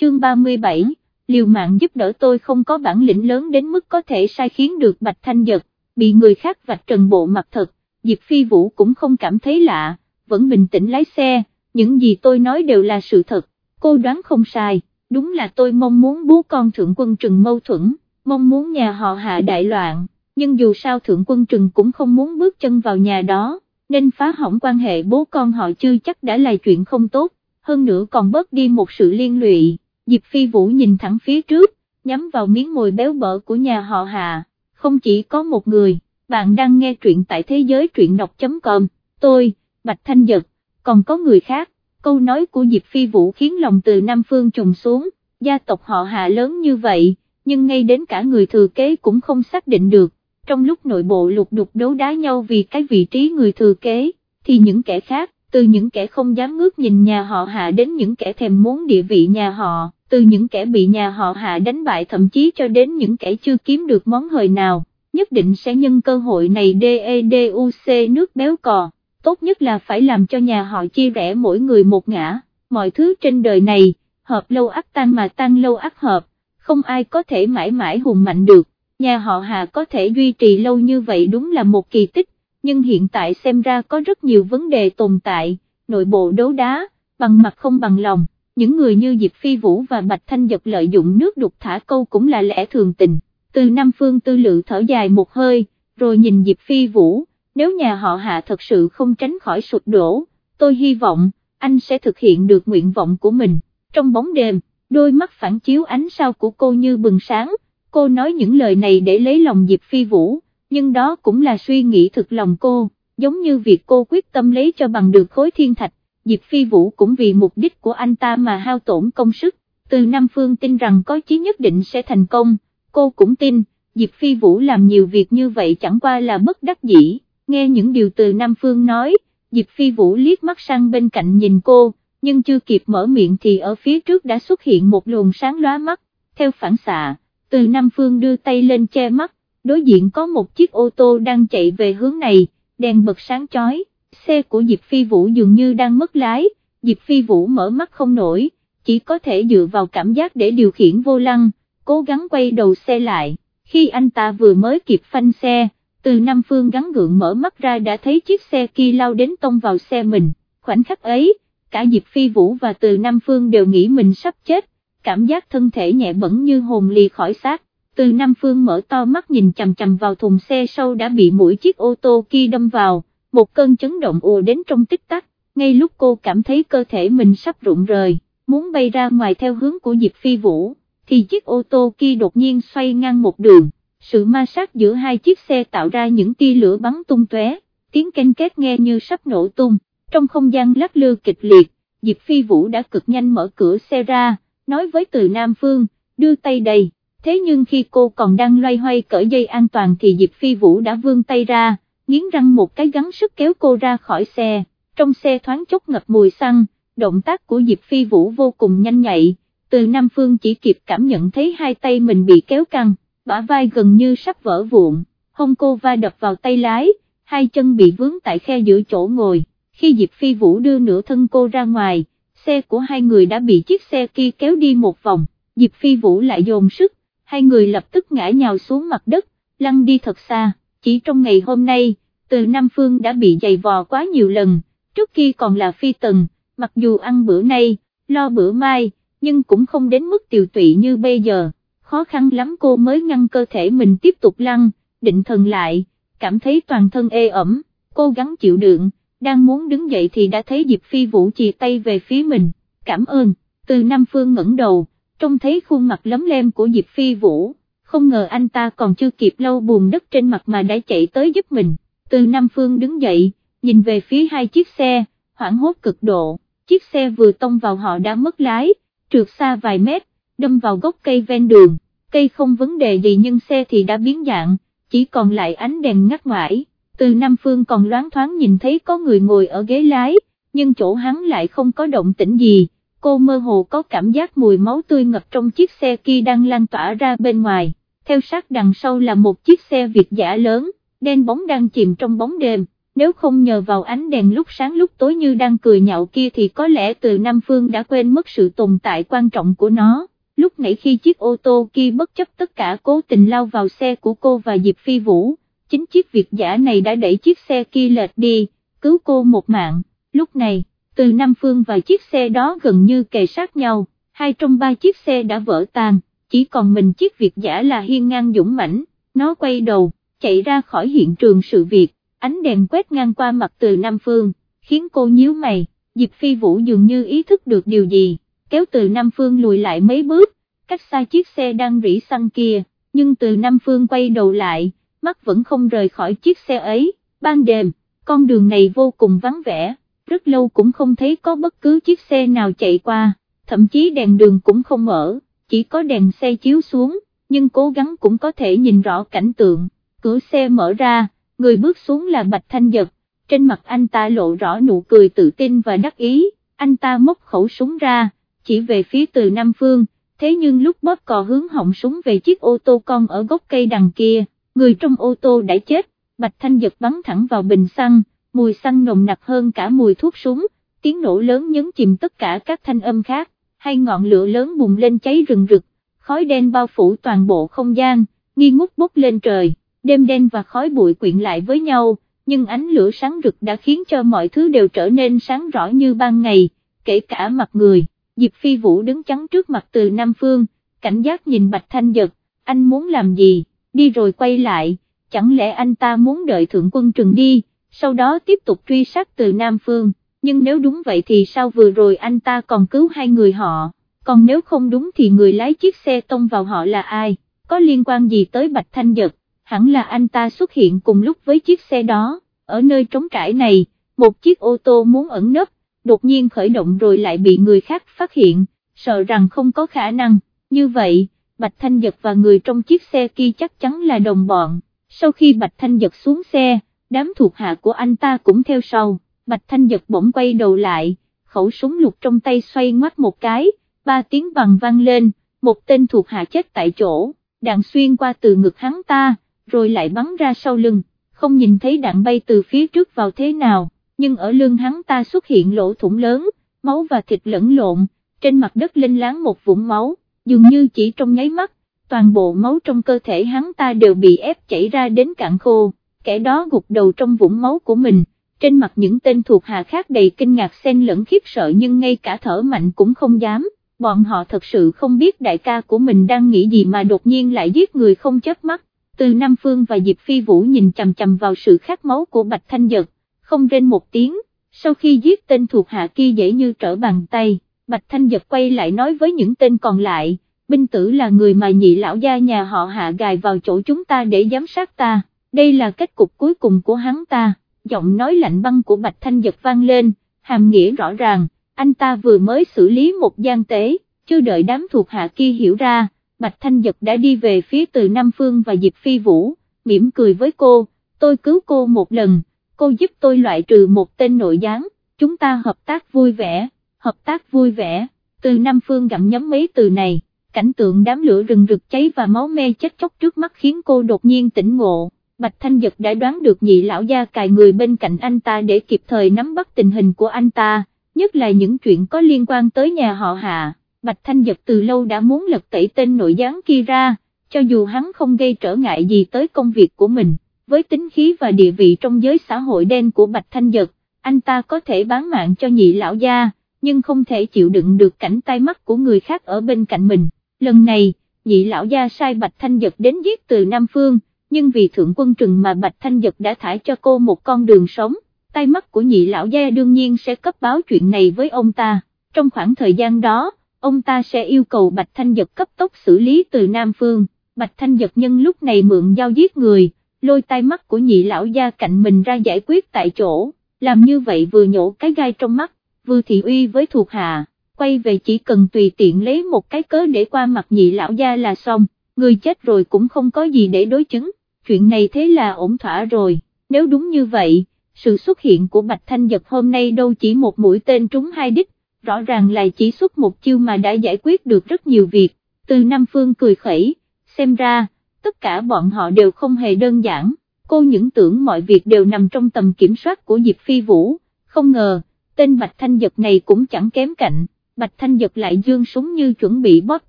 chương 37, liều mạng giúp đỡ tôi không có bản lĩnh lớn đến mức có thể sai khiến được Bạch Thanh Giật, bị người khác vạch trần bộ mặt thật, Diệp Phi Vũ cũng không cảm thấy lạ, vẫn bình tĩnh lái xe, những gì tôi nói đều là sự thật, cô đoán không sai, đúng là tôi mong muốn bố con thượng quân trừng mâu thuẫn, mong muốn nhà họ hạ đại loạn, nhưng dù sao thượng quân trừng cũng không muốn bước chân vào nhà đó, nên phá hỏng quan hệ bố con họ chưa chắc đã là chuyện không tốt, hơn nữa còn bớt đi một sự liên lụy, Diệp Phi Vũ nhìn thẳng phía trước, nhắm vào miếng mồi béo bở của nhà họ hạ, không chỉ có một người, bạn đang nghe truyện tại thế giới truyện đọc.com, tôi, Bạch Thanh Dật, còn có người khác, câu nói của Diệp Phi Vũ khiến lòng từ Nam Phương trùng xuống, gia tộc họ hạ lớn như vậy, nhưng ngay đến cả người thừa kế cũng không xác định được, trong lúc nội bộ lục đục đấu đá nhau vì cái vị trí người thừa kế, thì những kẻ khác, từ những kẻ không dám ngước nhìn nhà họ hạ đến những kẻ thèm muốn địa vị nhà họ, từ những kẻ bị nhà họ hạ đánh bại thậm chí cho đến những kẻ chưa kiếm được món hời nào, nhất định sẽ nhân cơ hội này DEDUC nước béo cò, tốt nhất là phải làm cho nhà họ chia rẽ mỗi người một ngã, mọi thứ trên đời này, hợp lâu ắt tan mà tan lâu ắt hợp, không ai có thể mãi mãi hùng mạnh được, nhà họ Hà có thể duy trì lâu như vậy đúng là một kỳ tích, nhưng hiện tại xem ra có rất nhiều vấn đề tồn tại, nội bộ đấu đá, bằng mặt không bằng lòng, những người như Diệp Phi Vũ và Bạch Thanh Giật lợi dụng nước đục thả câu cũng là lẽ thường tình, từ Nam Phương tư lự thở dài một hơi, rồi nhìn Diệp Phi Vũ, nếu nhà họ Hạ thật sự không tránh khỏi sụt đổ, tôi hy vọng, anh sẽ thực hiện được nguyện vọng của mình, trong bóng đêm, đôi mắt phản chiếu ánh sao của cô như bừng sáng, cô nói những lời này để lấy lòng Diệp Phi Vũ, nhưng đó cũng là suy nghĩ thực lòng cô, giống như việc cô quyết tâm lấy cho bằng được khối thiên thạch, Diệp Phi Vũ cũng vì mục đích của anh ta mà hao tổn công sức, từ Nam Phương tin rằng có chí nhất định sẽ thành công, cô cũng tin, Diệp Phi Vũ làm nhiều việc như vậy chẳng qua là bất đắc dĩ, nghe những điều từ Nam Phương nói, Diệp Phi Vũ liếc mắt sang bên cạnh nhìn cô, nhưng chưa kịp mở miệng thì ở phía trước đã xuất hiện một luồng sáng lóa mắt, theo phản xạ, từ Nam Phương đưa tay lên che mắt, đối diện có một chiếc ô tô đang chạy về hướng này, đèn bật sáng chói, xe của Diệp Phi Vũ dường như đang mất lái, Diệp Phi Vũ mở mắt không nổi, chỉ có thể dựa vào cảm giác để điều khiển vô lăng, cố gắng quay đầu xe lại, khi anh ta vừa mới kịp phanh xe, từ Nam Phương gắn gượng mở mắt ra đã thấy chiếc xe kia lao đến tông vào xe mình, khoảnh khắc ấy, cả Diệp Phi Vũ và từ Nam Phương đều nghĩ mình sắp chết, cảm giác thân thể nhẹ bẩn như hồn lì khỏi xác, từ Nam Phương mở to mắt nhìn chầm chầm vào thùng xe sau đã bị mũi chiếc ô tô kia đâm vào, một cơn chấn động ùa đến trong tích tắc, ngay lúc cô cảm thấy cơ thể mình sắp rụng rời, muốn bay ra ngoài theo hướng của Diệp Phi Vũ, thì chiếc ô tô kia đột nhiên xoay ngang một đường, sự ma sát giữa hai chiếc xe tạo ra những tia lửa bắn tung tóe, tiếng ken két nghe như sắp nổ tung, trong không gian lắc lư kịch liệt, Diệp Phi Vũ đã cực nhanh mở cửa xe ra, nói với từ Nam Phương, đưa tay đầy, thế nhưng khi cô còn đang loay hoay cởi dây an toàn thì Diệp Phi Vũ đã vươn tay ra, nghiến răng một cái gắn sức kéo cô ra khỏi xe, trong xe thoáng chốc ngập mùi xăng, động tác của Diệp Phi Vũ vô cùng nhanh nhạy, từ Nam Phương chỉ kịp cảm nhận thấy hai tay mình bị kéo căng, bả vai gần như sắp vỡ vụn, hông cô va đập vào tay lái, hai chân bị vướng tại khe giữa chỗ ngồi, khi Diệp Phi Vũ đưa nửa thân cô ra ngoài, xe của hai người đã bị chiếc xe kia kéo đi một vòng, Diệp Phi Vũ lại dồn sức, hai người lập tức ngã nhào xuống mặt đất, lăn đi thật xa, chỉ trong ngày hôm nay, từ Nam Phương đã bị giày vò quá nhiều lần, trước kia còn là phi tần, mặc dù ăn bữa nay, lo bữa mai, nhưng cũng không đến mức tiều tụy như bây giờ, khó khăn lắm cô mới ngăn cơ thể mình tiếp tục lăn, định thần lại, cảm thấy toàn thân ê ẩm, cô gắng chịu đựng, đang muốn đứng dậy thì đã thấy Diệp Phi Vũ chì tay về phía mình, cảm ơn, từ Nam Phương ngẩng đầu, trông thấy khuôn mặt lấm lem của Diệp Phi Vũ, không ngờ anh ta còn chưa kịp lâu buồn đất trên mặt mà đã chạy tới giúp mình, từ Nam Phương đứng dậy, nhìn về phía hai chiếc xe, hoảng hốt cực độ, chiếc xe vừa tông vào họ đã mất lái, trượt xa vài mét, đâm vào gốc cây ven đường, cây không vấn đề gì nhưng xe thì đã biến dạng, chỉ còn lại ánh đèn ngắt ngoải, từ Nam Phương còn loáng thoáng nhìn thấy có người ngồi ở ghế lái, nhưng chỗ hắn lại không có động tĩnh gì, cô mơ hồ có cảm giác mùi máu tươi ngập trong chiếc xe kia đang lan tỏa ra bên ngoài, theo sát đằng sau là một chiếc xe Việt giả lớn, đen bóng đang chìm trong bóng đêm, nếu không nhờ vào ánh đèn lúc sáng lúc tối như đang cười nhạo kia thì có lẽ từ Nam Phương đã quên mất sự tồn tại quan trọng của nó. Lúc nãy khi chiếc ô tô kia bất chấp tất cả cố tình lao vào xe của cô và Diệp Phi Vũ, chính chiếc việt giả này đã đẩy chiếc xe kia lệch đi, cứu cô một mạng, lúc này, từ Nam Phương và chiếc xe đó gần như kề sát nhau, hai trong ba chiếc xe đã vỡ tan, chỉ còn mình chiếc Việt giả là hiên ngang dũng mãnh, nó quay đầu, chạy ra khỏi hiện trường sự việc, ánh đèn quét ngang qua mặt từ Nam Phương, khiến cô nhíu mày, Diệp Phi Vũ dường như ý thức được điều gì, kéo từ Nam Phương lùi lại mấy bước, cách xa chiếc xe đang rỉ xăng kia, nhưng từ Nam Phương quay đầu lại, mắt vẫn không rời khỏi chiếc xe ấy, ban đêm, con đường này vô cùng vắng vẻ, rất lâu cũng không thấy có bất cứ chiếc xe nào chạy qua, thậm chí đèn đường cũng không mở, chỉ có đèn xe chiếu xuống, nhưng cố gắng cũng có thể nhìn rõ cảnh tượng, cửa xe mở ra, người bước xuống là Bạch Thanh Giật, trên mặt anh ta lộ rõ nụ cười tự tin và đắc ý, anh ta móc khẩu súng ra, chỉ về phía từ Nam Phương, thế nhưng lúc bóp cò hướng họng súng về chiếc ô tô con ở gốc cây đằng kia, người trong ô tô đã chết, Bạch Thanh Giật bắn thẳng vào bình xăng, mùi xăng nồng nặc hơn cả mùi thuốc súng, tiếng nổ lớn nhấn chìm tất cả các thanh âm khác, hay ngọn lửa lớn bùng lên cháy rừng rực, khói đen bao phủ toàn bộ không gian, nghi ngút bốc lên trời, đêm đen và khói bụi quyện lại với nhau, nhưng ánh lửa sáng rực đã khiến cho mọi thứ đều trở nên sáng rõ như ban ngày, kể cả mặt người, Diệp Phi Vũ đứng chắn trước mặt từ Nam Phương, cảnh giác nhìn Bạch Thanh Giật, anh muốn làm gì, đi rồi quay lại, chẳng lẽ anh ta muốn đợi thượng quân trừng đi, sau đó tiếp tục truy sát từ Nam Phương, nhưng nếu đúng vậy thì sao vừa rồi anh ta còn cứu hai người họ, còn nếu không đúng thì người lái chiếc xe tông vào họ là ai, có liên quan gì tới Bạch Thanh Giật, hẳn là anh ta xuất hiện cùng lúc với chiếc xe đó, ở nơi trống trải này, một chiếc ô tô muốn ẩn nấp, đột nhiên khởi động rồi lại bị người khác phát hiện, sợ rằng không có khả năng, như vậy, Bạch Thanh Giật và người trong chiếc xe kia chắc chắn là đồng bọn, sau khi Bạch Thanh Giật xuống xe, đám thuộc hạ của anh ta cũng theo sau, Bạch Thanh Giật bỗng quay đầu lại, khẩu súng lục trong tay xoay ngoắt một cái, ba tiếng bằng vang lên, một tên thuộc hạ chết tại chỗ, đạn xuyên qua từ ngực hắn ta, rồi lại bắn ra sau lưng, không nhìn thấy đạn bay từ phía trước vào thế nào, nhưng ở lưng hắn ta xuất hiện lỗ thủng lớn, máu và thịt lẫn lộn, trên mặt đất linh láng một vũng máu, dường như chỉ trong nháy mắt, toàn bộ máu trong cơ thể hắn ta đều bị ép chảy ra đến cạn khô, kẻ đó gục đầu trong vũng máu của mình, trên mặt những tên thuộc hạ khác đầy kinh ngạc xen lẫn khiếp sợ nhưng ngay cả thở mạnh cũng không dám, bọn họ thật sự không biết đại ca của mình đang nghĩ gì mà đột nhiên lại giết người không chớp mắt, từ Nam Phương và Diệp Phi Vũ nhìn chầm chầm vào sự khát máu của Bạch Thanh Giật, không rên một tiếng, sau khi giết tên thuộc hạ kia dễ như trở bàn tay, Bạch Thanh Giật quay lại nói với những tên còn lại, binh tử là người mà nhị lão gia nhà họ hạ gài vào chỗ chúng ta để giám sát ta, đây là kết cục cuối cùng của hắn ta, giọng nói lạnh băng của Bạch Thanh Giật vang lên, hàm nghĩa rõ ràng, anh ta vừa mới xử lý một gian tế, chưa đợi đám thuộc hạ kia hiểu ra, Bạch Thanh Giật đã đi về phía từ Nam Phương và Diệp Phi Vũ, mỉm cười với cô, tôi cứu cô một lần, cô giúp tôi loại trừ một tên nội gián, chúng ta hợp tác vui vẻ, hợp tác vui vẻ, từ Nam Phương gặm nhấm mấy từ này, cảnh tượng đám lửa rừng rực cháy và máu me chết chóc trước mắt khiến cô đột nhiên tỉnh ngộ. Bạch Thanh Giật đã đoán được nhị lão gia cài người bên cạnh anh ta để kịp thời nắm bắt tình hình của anh ta, nhất là những chuyện có liên quan tới nhà họ Hạ. Bạch Thanh Giật từ lâu đã muốn lật tẩy tên nội gián kia ra, cho dù hắn không gây trở ngại gì tới công việc của mình, với tính khí và địa vị trong giới xã hội đen của Bạch Thanh Giật, anh ta có thể bán mạng cho nhị lão gia, nhưng không thể chịu đựng được cảnh tai mắt của người khác ở bên cạnh mình. Lần này, nhị lão gia sai Bạch Thanh Giật đến giết từ Nam Phương, nhưng vì thượng quân trừng mà Bạch Thanh Giật đã thải cho cô một con đường sống, tay mắt của nhị lão gia đương nhiên sẽ cấp báo chuyện này với ông ta, trong khoảng thời gian đó, ông ta sẽ yêu cầu Bạch Thanh Giật cấp tốc xử lý từ Nam Phương, Bạch Thanh Giật nhân lúc này mượn dao giết người, lôi tay mắt của nhị lão gia cạnh mình ra giải quyết tại chỗ, làm như vậy vừa nhổ cái gai trong mắt, vừa thị uy với thuộc hạ, quay về chỉ cần tùy tiện lấy một cái cớ để qua mặt nhị lão gia là xong, người chết rồi cũng không có gì để đối chứng, chuyện này thế là ổn thỏa rồi, nếu đúng như vậy, sự xuất hiện của Bạch Thanh Giật hôm nay đâu chỉ một mũi tên trúng hai đích, rõ ràng là chỉ xuất một chiêu mà đã giải quyết được rất nhiều việc, từ Nam Phương cười khẩy, xem ra, tất cả bọn họ đều không hề đơn giản, cô những tưởng mọi việc đều nằm trong tầm kiểm soát của Diệp Phi Vũ, không ngờ, tên Bạch Thanh Giật này cũng chẳng kém cạnh, Bạch Thanh Giật lại dương súng như chuẩn bị bóp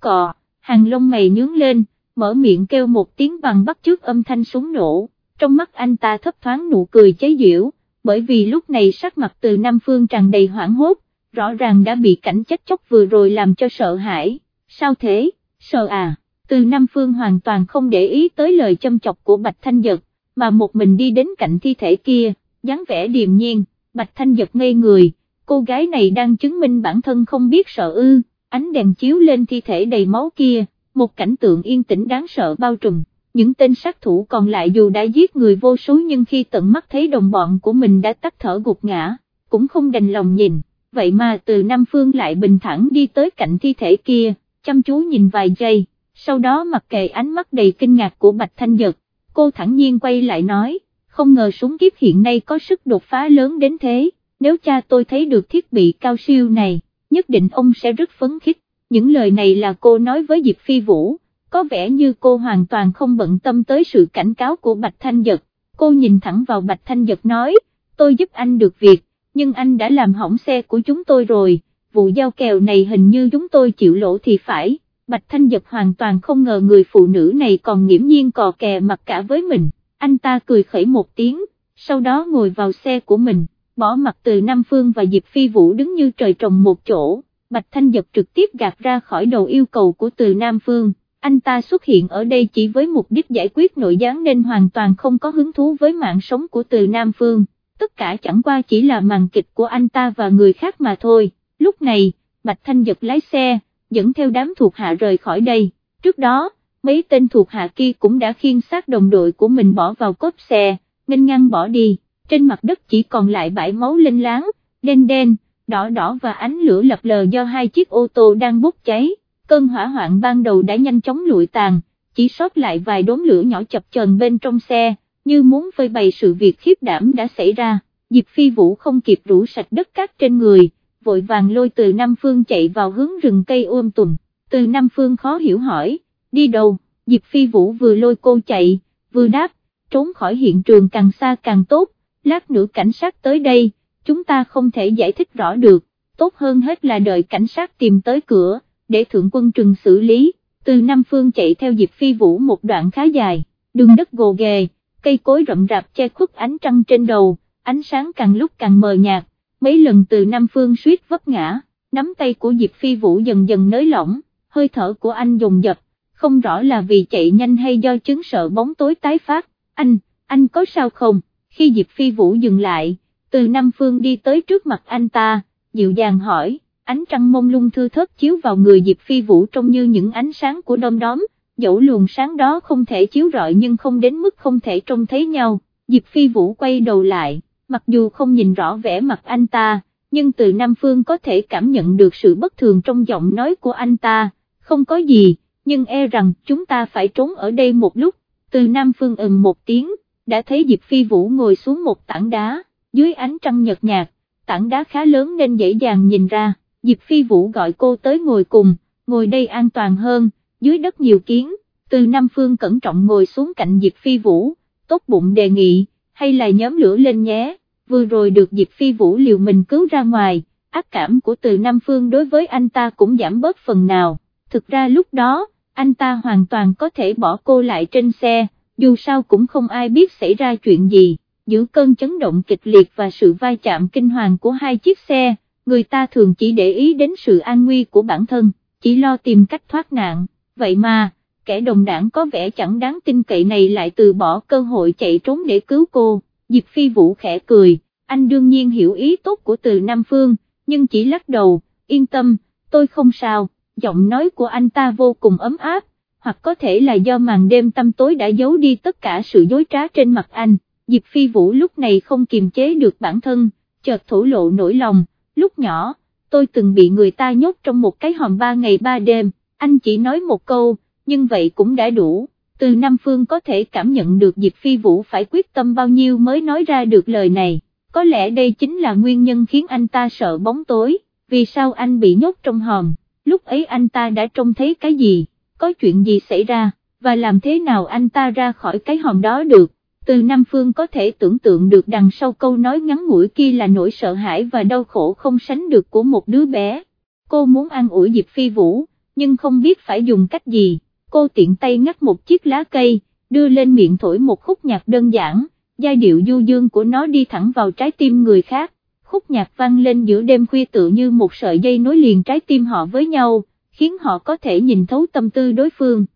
cò, hàng lông mày nhướng lên, mở miệng kêu một tiếng bằng bắt trước âm thanh súng nổ, trong mắt anh ta thấp thoáng nụ cười chế giễu, bởi vì lúc này sắc mặt từ Nam Phương tràn đầy hoảng hốt, rõ ràng đã bị cảnh chết chóc vừa rồi làm cho sợ hãi, sao thế, sợ à, từ Nam Phương hoàn toàn không để ý tới lời châm chọc của Bạch Thanh Giật, mà một mình đi đến cạnh thi thể kia, dáng vẻ điềm nhiên, Bạch Thanh Giật ngây người, cô gái này đang chứng minh bản thân không biết sợ ư, ánh đèn chiếu lên thi thể đầy máu kia, một cảnh tượng yên tĩnh đáng sợ bao trùm, những tên sát thủ còn lại dù đã giết người vô số nhưng khi tận mắt thấy đồng bọn của mình đã tắt thở gục ngã, cũng không đành lòng nhìn, vậy mà từ Nam Phương lại bình thản đi tới cạnh thi thể kia, chăm chú nhìn vài giây, sau đó mặc kệ ánh mắt đầy kinh ngạc của Bạch Thanh nhật. cô thẳng nhiên quay lại nói, không ngờ súng kiếp hiện nay có sức đột phá lớn đến thế, nếu cha tôi thấy được thiết bị cao siêu này, nhất định ông sẽ rất phấn khích, những lời này là cô nói với Diệp Phi Vũ, có vẻ như cô hoàn toàn không bận tâm tới sự cảnh cáo của Bạch Thanh Giật, cô nhìn thẳng vào Bạch Thanh Giật nói, tôi giúp anh được việc, nhưng anh đã làm hỏng xe của chúng tôi rồi, vụ giao kèo này hình như chúng tôi chịu lỗ thì phải. Bạch Thanh Giật hoàn toàn không ngờ người phụ nữ này còn nghiễm nhiên cò kè mặt cả với mình, anh ta cười khẩy một tiếng, sau đó ngồi vào xe của mình, bỏ mặt từ Nam Phương và Diệp Phi Vũ đứng như trời trồng một chỗ, Bạch Thanh Giật trực tiếp gạt ra khỏi đầu yêu cầu của từ Nam Phương, anh ta xuất hiện ở đây chỉ với mục đích giải quyết nội gián nên hoàn toàn không có hứng thú với mạng sống của từ Nam Phương, tất cả chẳng qua chỉ là màn kịch của anh ta và người khác mà thôi, lúc này, Bạch Thanh Giật lái xe, dẫn theo đám thuộc hạ rời khỏi đây, trước đó, mấy tên thuộc hạ kia cũng đã khiêng xác đồng đội của mình bỏ vào cốp xe, nghênh ngang bỏ đi, trên mặt đất chỉ còn lại bãi máu linh láng, đen đen, đỏ đỏ và ánh lửa lập lờ do hai chiếc ô tô đang bốc cháy, cơn hỏa hoạn ban đầu đã nhanh chóng lụi tàn, chỉ sót lại vài đốm lửa nhỏ chập chờn bên trong xe, như muốn phơi bày sự việc khiếp đảm đã xảy ra, Diệp Phi Vũ không kịp rủ sạch đất cát trên người vội vàng lôi từ Nam Phương chạy vào hướng rừng cây ôm tùm, từ Nam Phương khó hiểu hỏi, đi đâu, Diệp Phi Vũ vừa lôi cô chạy, vừa đáp, trốn khỏi hiện trường càng xa càng tốt, lát nữa cảnh sát tới đây, chúng ta không thể giải thích rõ được, tốt hơn hết là đợi cảnh sát tìm tới cửa, để thượng quân trừng xử lý, từ Nam Phương chạy theo Diệp Phi Vũ một đoạn khá dài, đường đất gồ ghề, cây cối rậm rạp che khuất ánh trăng trên đầu, ánh sáng càng lúc càng mờ nhạt, mấy lần từ Nam Phương suýt vấp ngã, nắm tay của Diệp Phi Vũ dần dần nới lỏng, hơi thở của anh dồn dập, không rõ là vì chạy nhanh hay do chứng sợ bóng tối tái phát, anh, anh có sao không, khi Diệp Phi Vũ dừng lại, từ Nam Phương đi tới trước mặt anh ta, dịu dàng hỏi, ánh trăng mông lung thư thớt chiếu vào người Diệp Phi Vũ trông như những ánh sáng của đom đóm, dẫu luồng sáng đó không thể chiếu rọi nhưng không đến mức không thể trông thấy nhau, Diệp Phi Vũ quay đầu lại mặc dù không nhìn rõ vẻ mặt anh ta, nhưng từ Nam Phương có thể cảm nhận được sự bất thường trong giọng nói của anh ta, không có gì, nhưng e rằng chúng ta phải trốn ở đây một lúc, từ Nam Phương ừm một tiếng, đã thấy Diệp Phi Vũ ngồi xuống một tảng đá, dưới ánh trăng nhật nhạt, tảng đá khá lớn nên dễ dàng nhìn ra, Diệp Phi Vũ gọi cô tới ngồi cùng, ngồi đây an toàn hơn, dưới đất nhiều kiến, từ Nam Phương cẩn trọng ngồi xuống cạnh Diệp Phi Vũ, tốt bụng đề nghị, hay là nhóm lửa lên nhé, vừa rồi được Diệp Phi Vũ liều mình cứu ra ngoài, ác cảm của từ Nam Phương đối với anh ta cũng giảm bớt phần nào, thực ra lúc đó, anh ta hoàn toàn có thể bỏ cô lại trên xe, dù sao cũng không ai biết xảy ra chuyện gì, giữa cơn chấn động kịch liệt và sự vai chạm kinh hoàng của hai chiếc xe, người ta thường chỉ để ý đến sự an nguy của bản thân, chỉ lo tìm cách thoát nạn, vậy mà, kẻ đồng đảng có vẻ chẳng đáng tin cậy này lại từ bỏ cơ hội chạy trốn để cứu cô, Diệp Phi Vũ khẽ cười, anh đương nhiên hiểu ý tốt của từ Nam Phương, nhưng chỉ lắc đầu, yên tâm, tôi không sao, giọng nói của anh ta vô cùng ấm áp, hoặc có thể là do màn đêm tăm tối đã giấu đi tất cả sự dối trá trên mặt anh, Diệp Phi Vũ lúc này không kiềm chế được bản thân, chợt thổ lộ nỗi lòng, lúc nhỏ, tôi từng bị người ta nhốt trong một cái hòm ba ngày ba đêm, anh chỉ nói một câu, nhưng vậy cũng đã đủ, từ Nam Phương có thể cảm nhận được Diệp Phi Vũ phải quyết tâm bao nhiêu mới nói ra được lời này, có lẽ đây chính là nguyên nhân khiến anh ta sợ bóng tối, vì sao anh bị nhốt trong hòm, lúc ấy anh ta đã trông thấy cái gì, có chuyện gì xảy ra, và làm thế nào anh ta ra khỏi cái hòm đó được, từ Nam Phương có thể tưởng tượng được đằng sau câu nói ngắn ngủi kia là nỗi sợ hãi và đau khổ không sánh được của một đứa bé. Cô muốn an ủi Diệp Phi Vũ, nhưng không biết phải dùng cách gì, cô tiện tay ngắt một chiếc lá cây, đưa lên miệng thổi một khúc nhạc đơn giản, giai điệu du dương của nó đi thẳng vào trái tim người khác, khúc nhạc vang lên giữa đêm khuya tự như một sợi dây nối liền trái tim họ với nhau, khiến họ có thể nhìn thấu tâm tư đối phương.